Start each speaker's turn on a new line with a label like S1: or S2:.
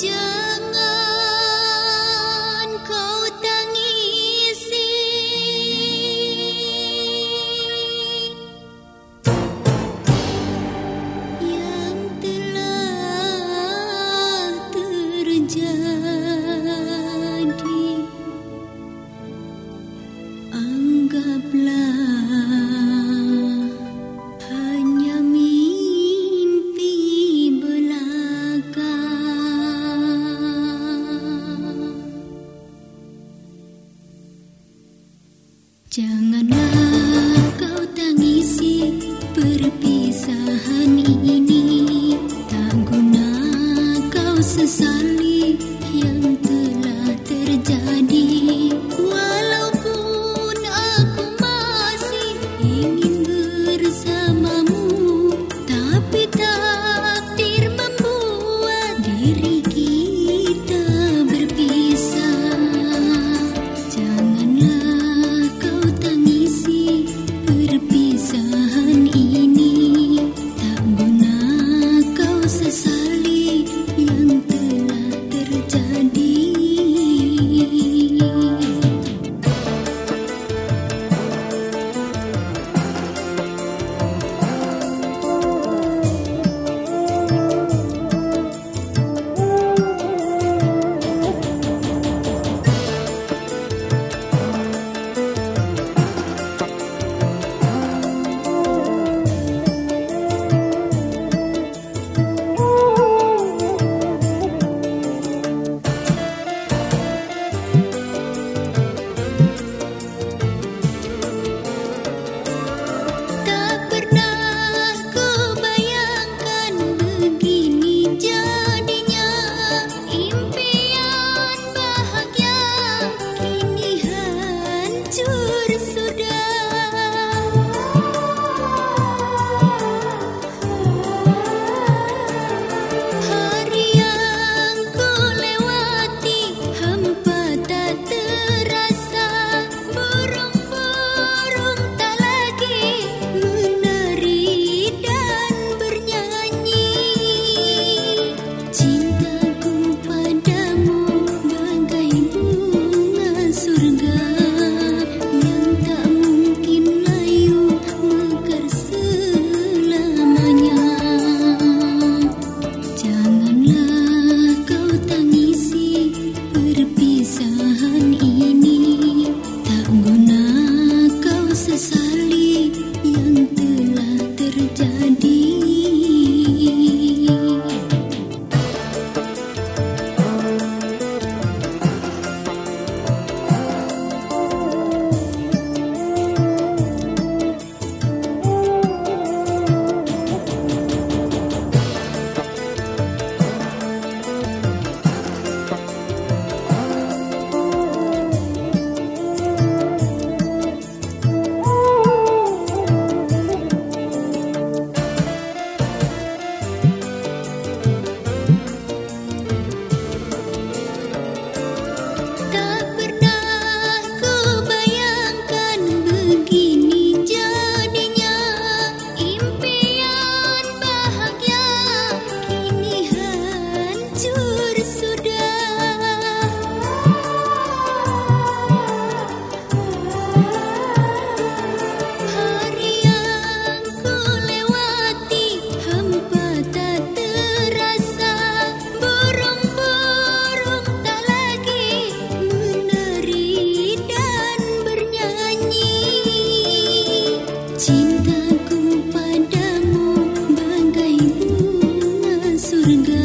S1: Jangan 的 and